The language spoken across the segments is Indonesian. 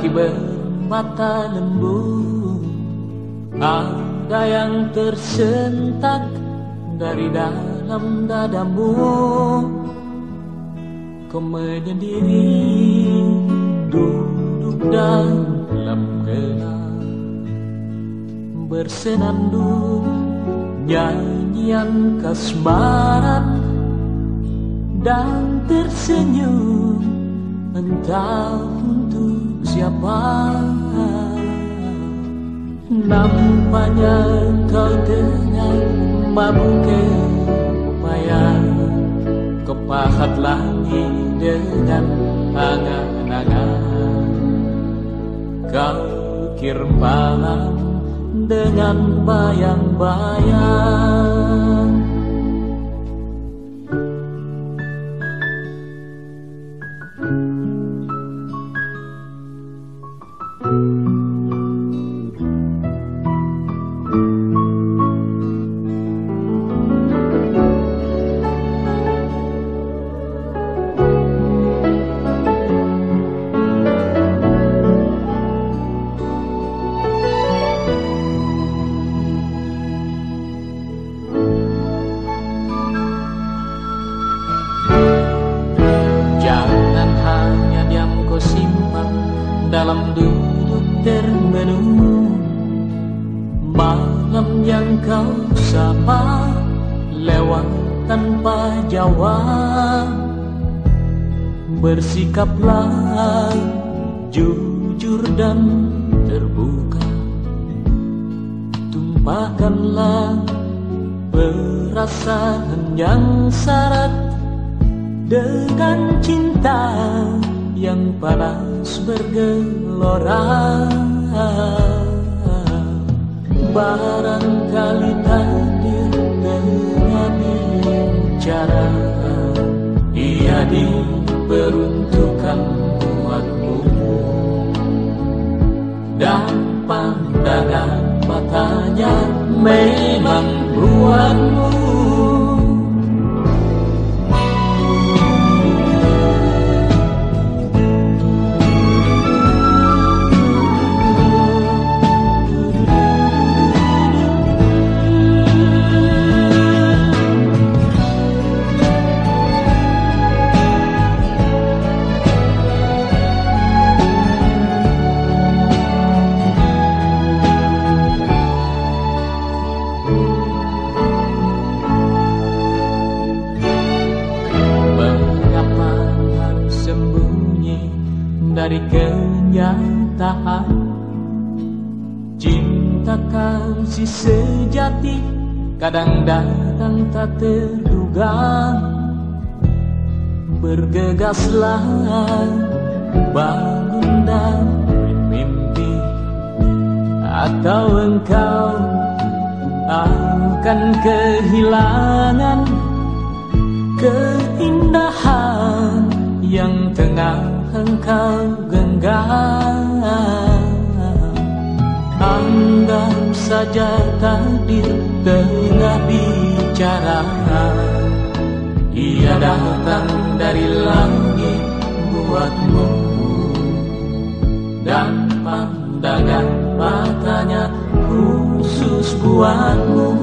Lelaki bermata lembu Ada yang tersentak Dari dalam dadamu. Kau menyendiri Duduk dalam gelap. Bersenandung Nyanyian kasmaran dan tersenyum entah siapa? Nampaknya kau tengah mabuk kepayang kepahat langit dengan angan-angan. Kau kirim dengan bayang-bayang Jangan datang tak terduga. Bergegaslah bangun dan bermimpi Atau engkau akan kehilangan keindahan yang tengah engkau genggam. Anggap saja takdir tengah bicara. Ia datang dari langit buatmu Dan pandangan matanya khusus buatmu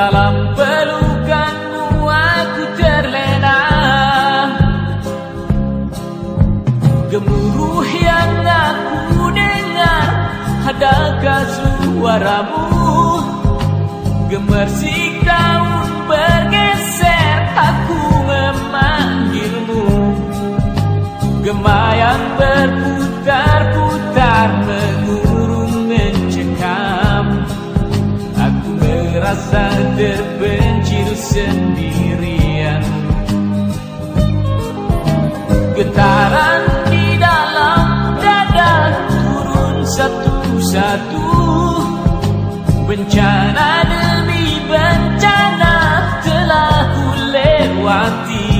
dalam pelukanmu aku terlena. Gemuruh yang aku dengar adakah suaramu? Gemersik daun bergeser aku memanggilmu. Gemayang berputar-putar getaran di dalam dada turun satu-satu. Bencana demi bencana telah ku lewati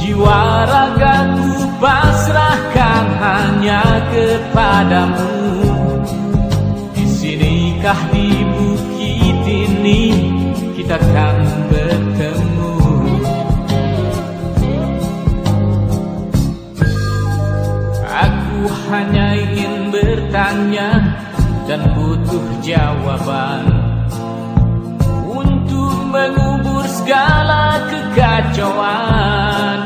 jiwa ragaku pasrahkan hanya kepadamu. Di sinikah di bukit ini kita akan hanya ingin bertanya dan butuh jawaban. Untuk mengubur segala kekacauan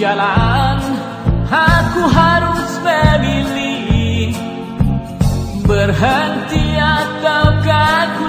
jalan aku harus memilih. Berhenti ataukah aku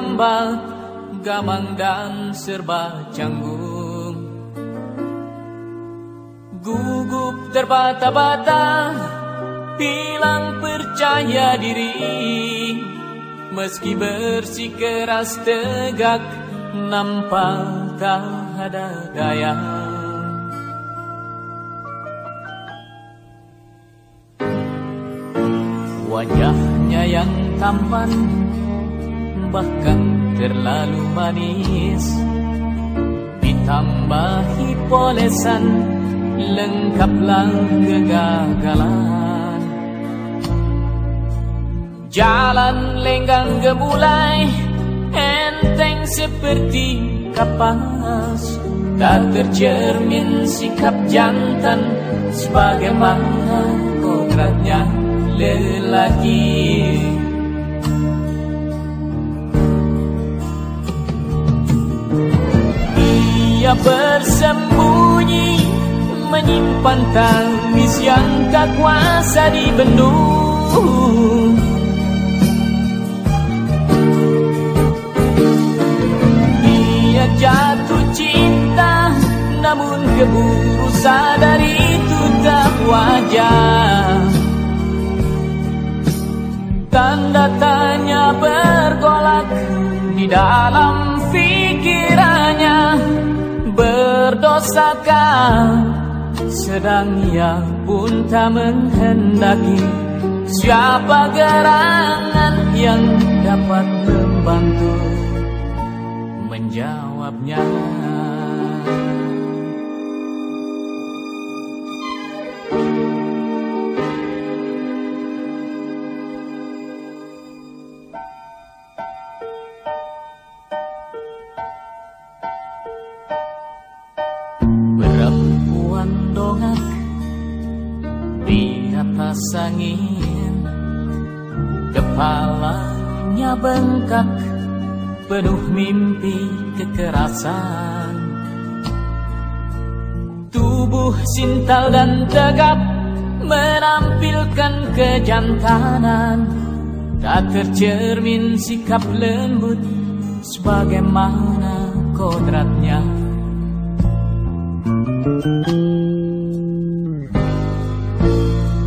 tambal, gamang dan serba canggung. Gugup terbata-bata, hilang percaya diri. Meski bersikeras tegak, nampak tak ada daya. Wajahnya yang tampan Bahkan terlalu manis. Ditambahi polesan Lengkaplah kegagalan. Jalan lenggang gemulai Enteng seperti kapas. Tak tercermin sikap jantan Sebagaimana kodratnya lelaki Dia bersembunyi Menyimpan tangis yang tak kuasa dibendung. Dia jatuh cinta Namun keburu sadar itu tak wajar. Tanda tanya bergolak di dalam Berdosakah sedang ia pun tak menghendaki Siapa gerangan yang dapat membantu. Menjawabnya Bengkak penuh mimpi kekerasan. Tubuh sintal dan tegap menampilkan kejantanan. Tak tercermin sikap lembut sebagaimana kodratnya.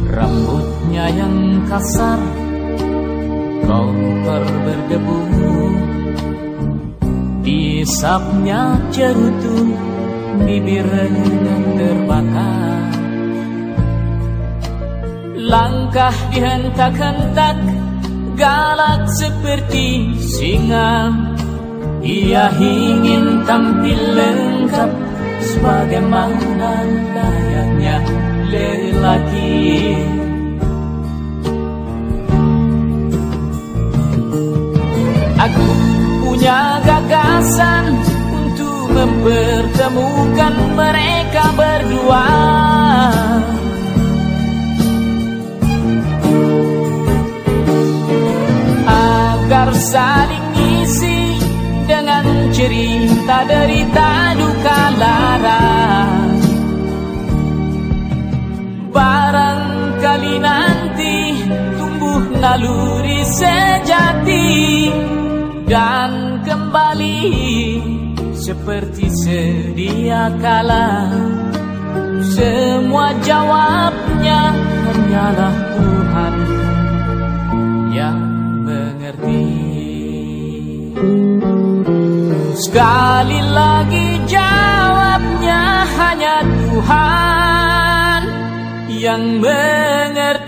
Rambutnya yang kasar Kotor berdebu. Isapnya cerutu Bibirnya terbakar Langkah dihentak-hentak Galak seperti singa. Ia ingin tampil lengkap Sebagaimana layaknya lelaki Aku punya gagasan Untuk mempertemukan mereka berdua. Agar saling isi dengan cerita derita duka lara. Barangkali nanti tumbuh naluri sejati Dan kembali seperti sedia kala Semua jawabnya hanyalah Tuhan yang mengerti. Sekali lagi jawabnya hanya Tuhan yang mengerti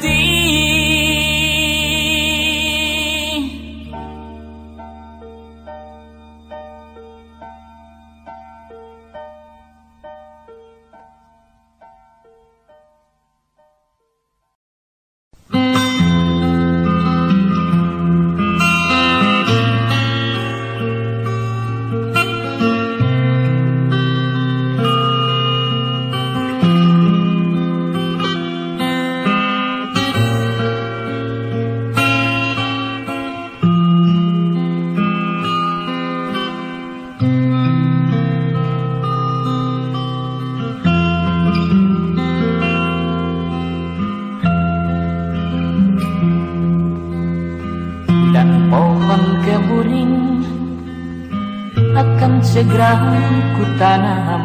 tanam.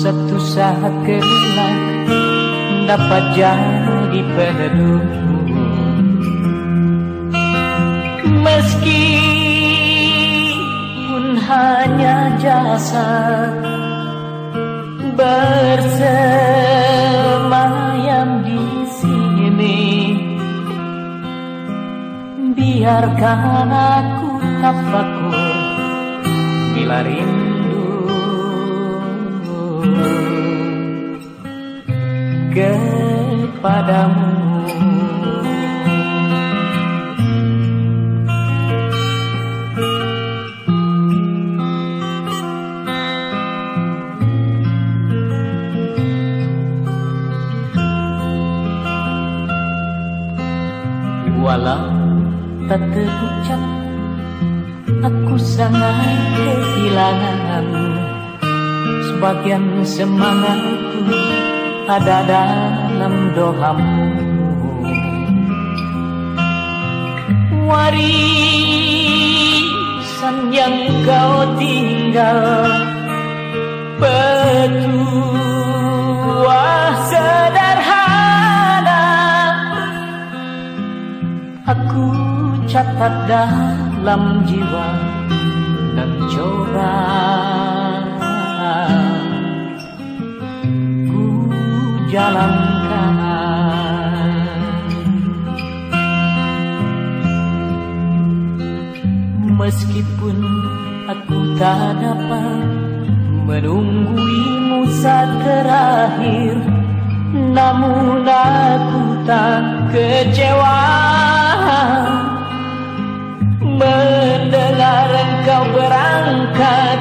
Satu saat kelak dapat jadi peneduh Meski pun hanya jasa bersemayam di sini biarkan aku tafakur rindu kepadamu. Walau tak terucap sangat kehilangan Sebagian semangatku ada dalam doamu. Warisan yang kau tinggal Petuah sederhana. Aku catat dalam jiwa ku jalankan. Meskipun aku tak dapat menungguimu saat terakhir Namun aku tak kecewa Mendengar engkau berangkat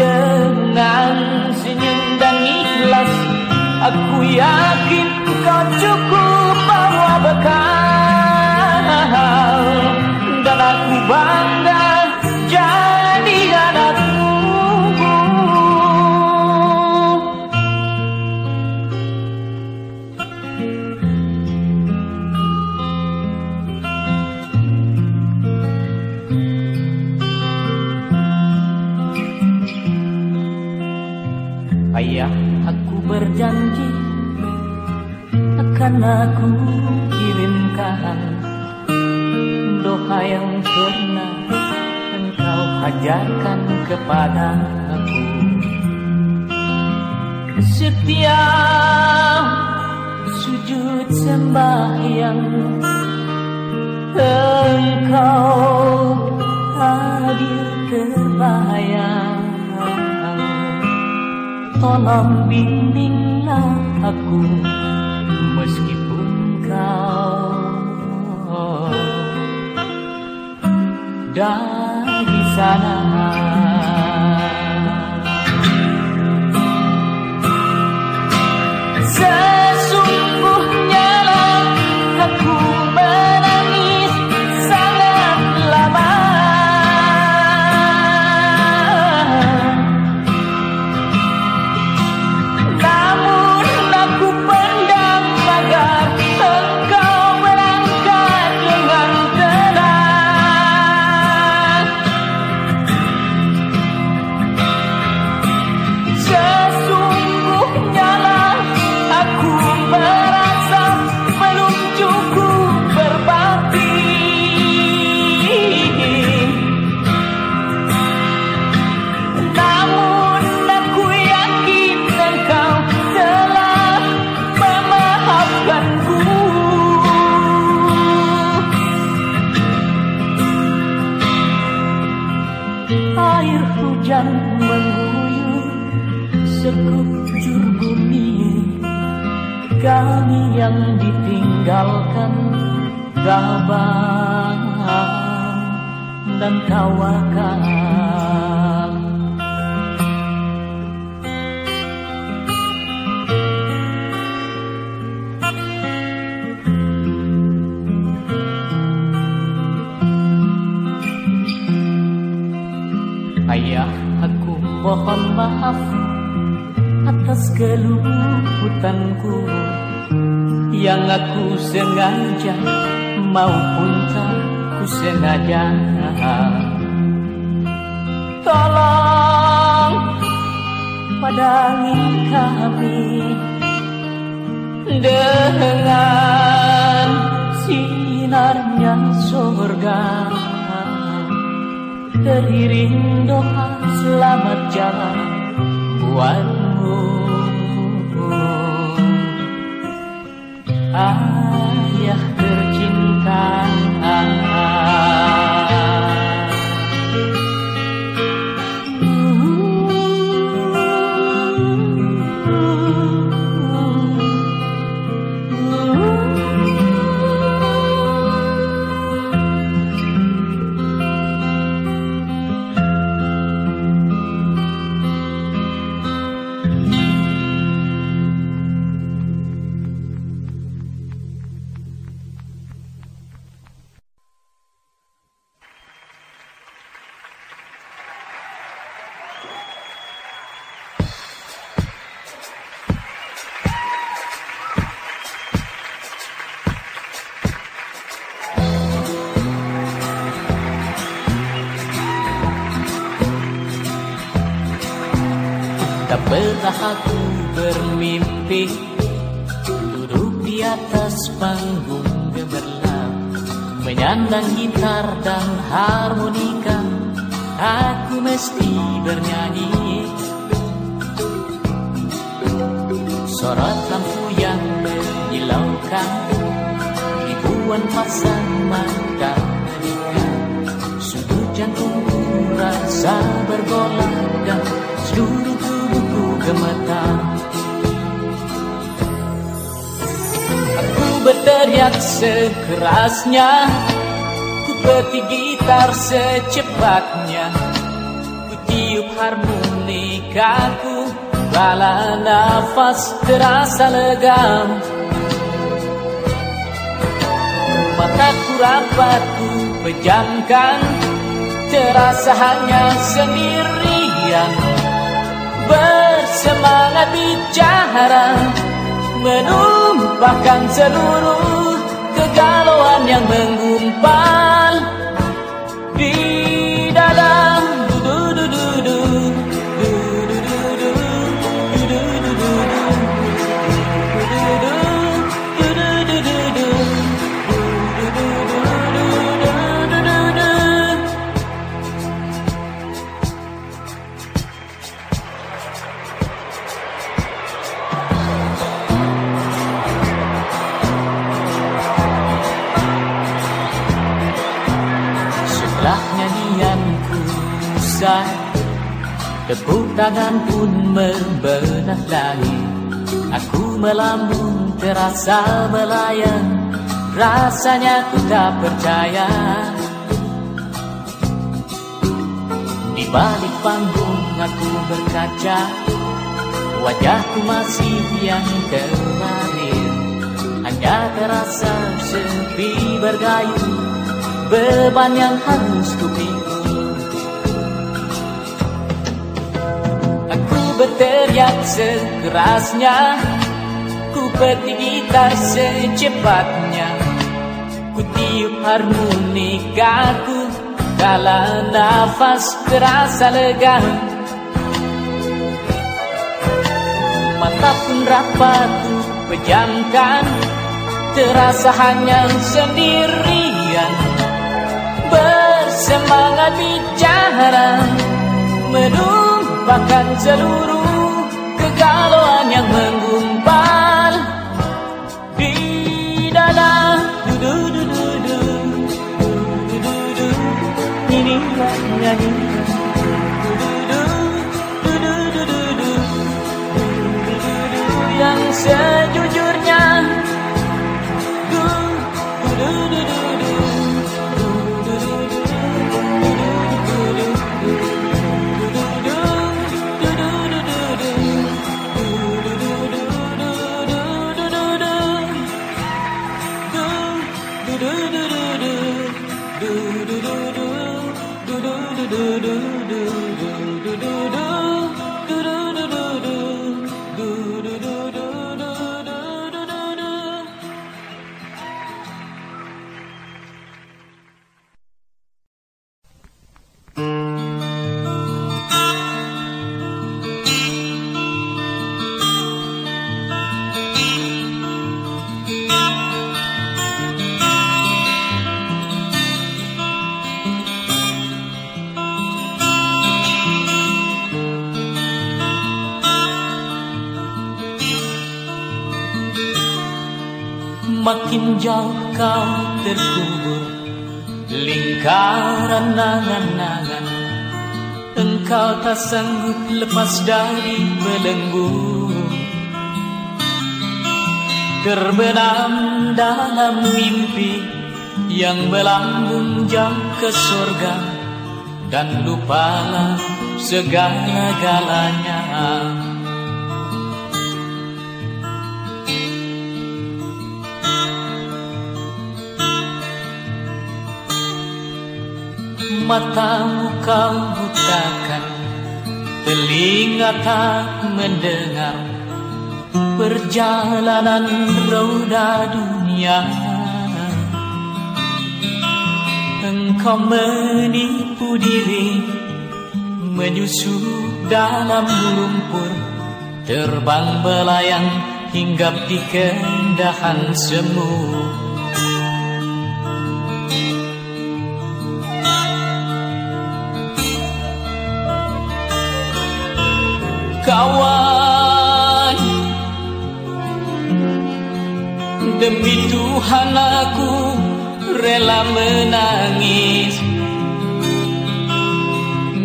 dengan senyum dan ikhlas. Aku yakin kau cukup bawa bekal. Dan aku bangga Akan aku kirimkan Doa yang pernah engkau ajarkan kepada aku. Setiap sujud sembahyang Engkau hadir terbayang. Tolong bimbinglah aku Meskipun kau Dari sana. Sesungguhnya dengan sinarnya surga teriring doa selamat jalan buatmu. ayah bergolak Dan seluruh tubuhku gemetar Aku berteriak sekerasnya Ku petik gitar secepatnya. Ku tiup harmonikaku Bala nafas terasa lega Mataku rapat ku pejamkan Terasa hanya sendirian. Bersemangat bicara Menumpahkan seluruh kegalauan yang menggumpal Tepuk tangan pun membelah langit. Aku melambung terasa melayang. Rasanya ku tak percaya. Di balik panggung aku berkaca. Wajahku masih yang kemarin. Hanya terasa sepi bergayung. Beban yang harus ku pikul berteriak sekerasnya Ku petik gitar secepatnya. Ku tiup harmonikaku Kala nafas terasa lega. Mata pun rapat ku pejamkan Terasa hanya sendirian. Bersemangat bicara Menumpahkan seluruh kegalauan yang menggumpal Di dalam du-du-du-du-du Du-du-du-du Ini nyanyi. Du-du-du Du-du-du-du-du Du-du-du-du Yang sejujurnya Makin jauh kau terkubur Lingkaran nangan-nangan. Engkau tak sanggup lepas dari belenggu. Terbenam dalam mimpi Yang melambung jauh ke surga Dan lupalah segala-galanya Matamu kau butakan. Telinga tak mendengar Perjalanan roda dunia. Engkau menipu diri Menyusup dalam lumpur. Terbang belayang hinggap di kendahan semu Kawan. Demi Tuhan aku rela menangis.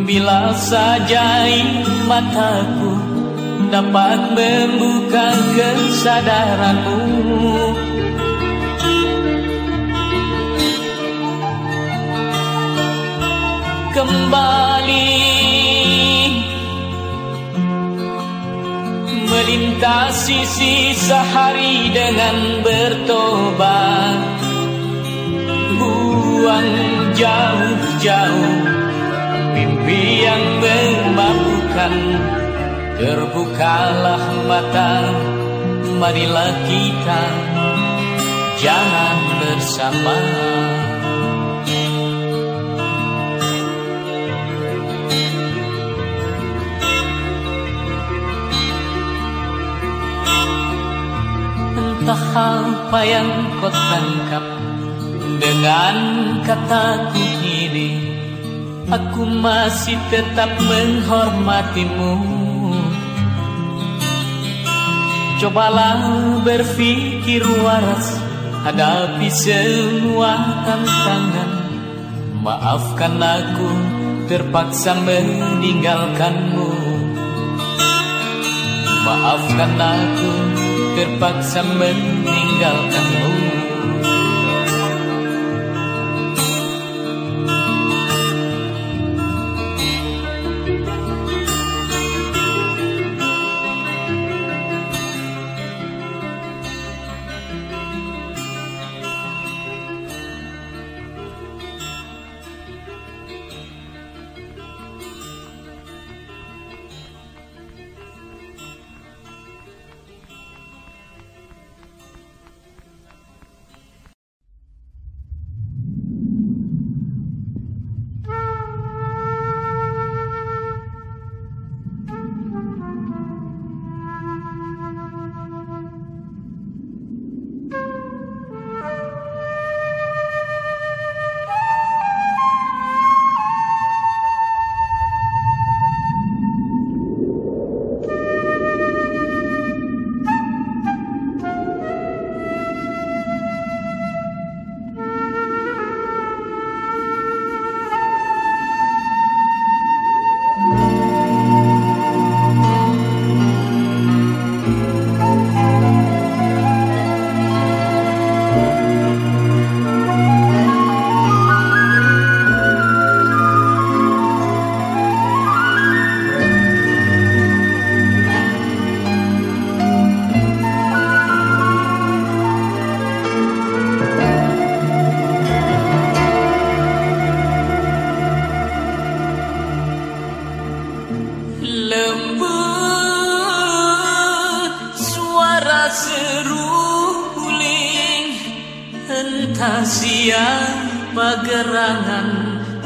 Bila saja mataku dapat membuka kesadaranmu. Kembali Melintasi sisa hari dengan bertobat. Buang jauh-jauh Mimpi yang memabukkan. Terbukalah mata Marilah kita. Jalan bersama Entah apa yang kau tangkap Dengan kataku ini Aku masih tetap menghormatimu. Cobalah berpikir waras Hadapi semua tantangan. Maafkan aku terpaksa meninggalkanmu. Maafkan aku terpaksa meninggalkanmu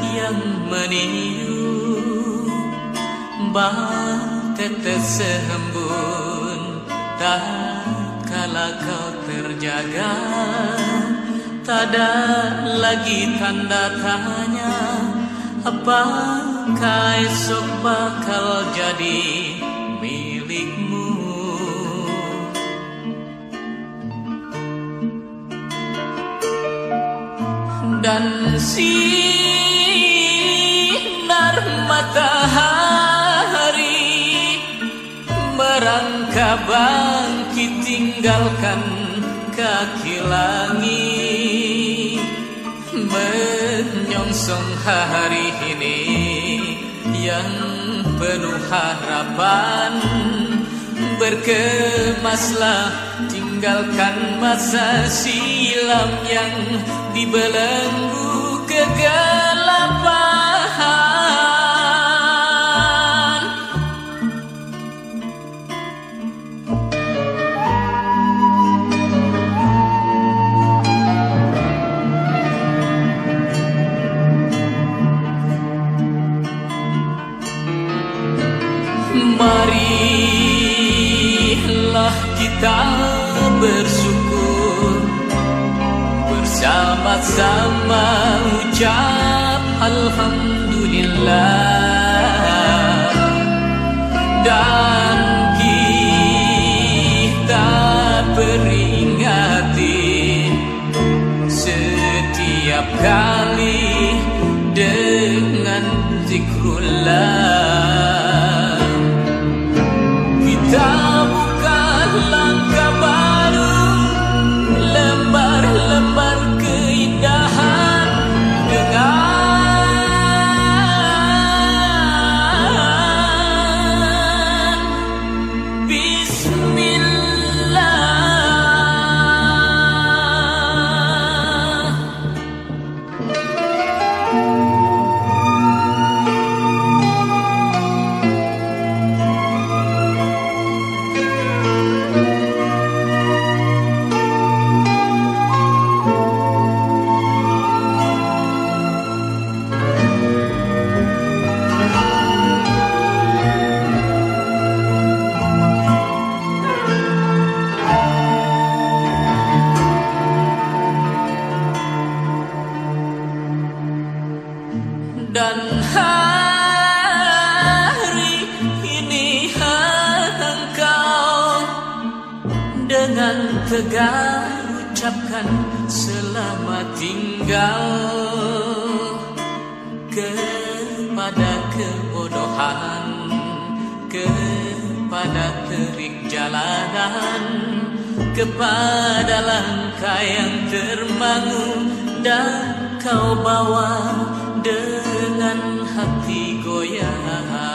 yang meniup. Batetes sehembun Tak kala kau terjaga Tak ada lagi tanda tanya Apakah esok bakal jadi dan sinar matahari merangkak bangkit tinggalkan kaki langit. Menyongsong hari ini yang penuh harapan berkemaslah. Tinggalkan masa silam yang dibelenggu kegelapan kita bersyukur. Bersama-sama ucap Alhamdulillah. Dan kita peringati setiap kali dengan zikrullah. Kita hati goyah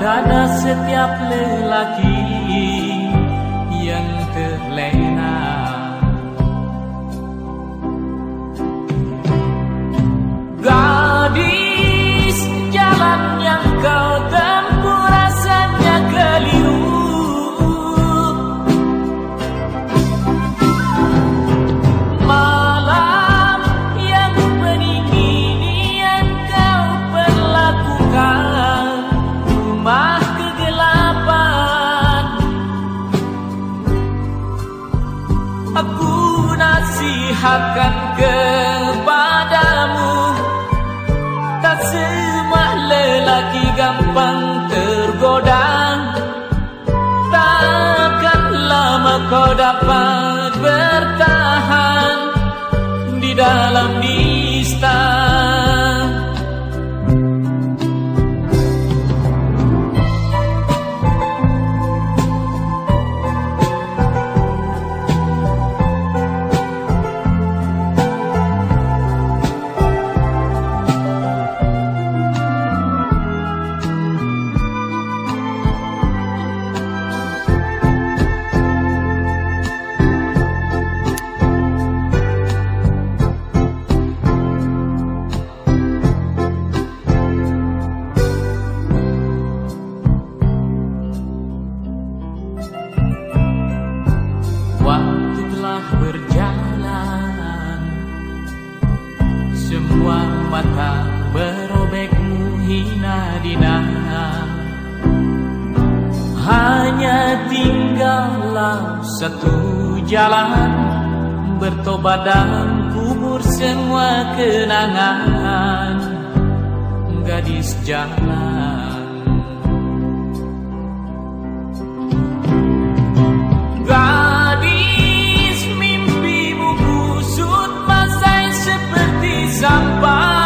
dada setiap lelaki. dua mata berobek muhina dinana Hanya tinggallah satu jalan Bertobat dan kubur semua kenangan. Gadis jalan. sampai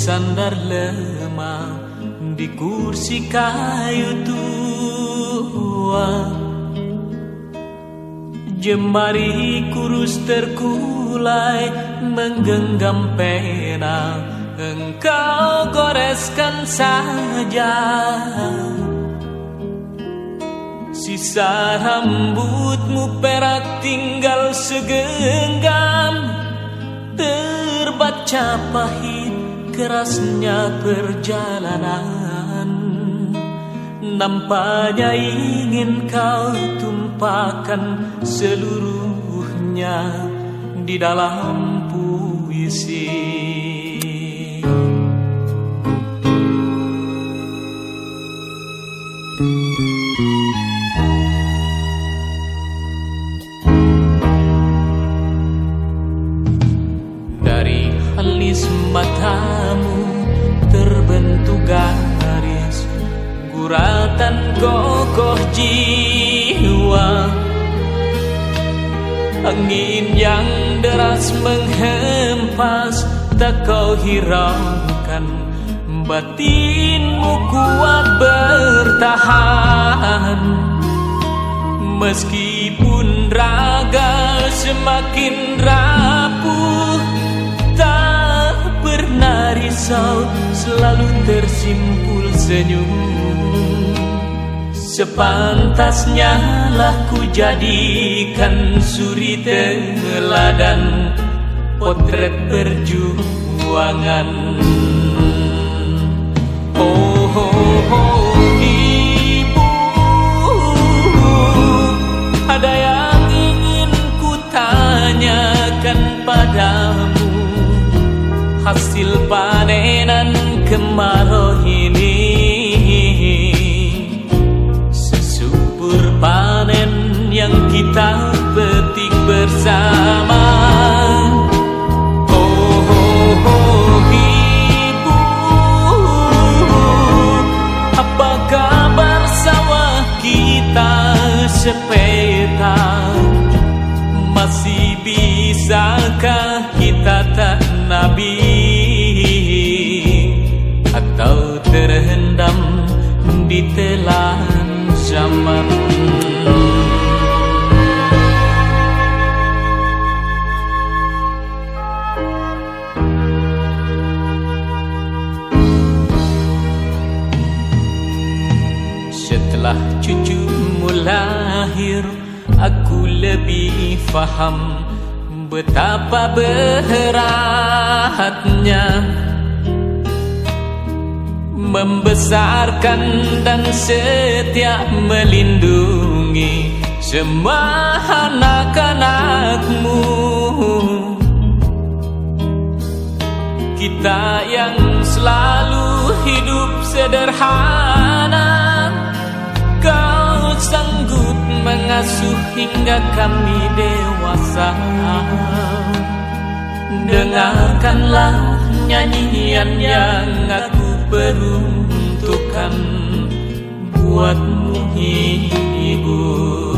Tersandar lemah Di kursi kayu tua. Jemari kurus terkulai Menggenggam pena Engkau goreskan saja. Sisa rambutmu perak tinggal segenggam Terbaca pahit kerasnya perjalanan. Nampaknya ingin kau tumpahkan seluruhnya Di dalam puisi hiraukan Batinmu kuat bertahan. Meskipun raga semakin rapuh risau selalu tersimpul senyum. Sepantasnya lah ku jadikan suri teladan Potret perjuangan. Oh, oh, oh ibu. Ada yang ingin ku tanyakan padamu. Hasil panenan kemarau ini. Sesubur panen yang kita setia melindungi semua anak-anakmu kita yang selalu hidup sederhana kau sanggup mengasuh hingga kami dewasa. Dengarkanlah nyanyian yang aku peruntukan buatmu ibu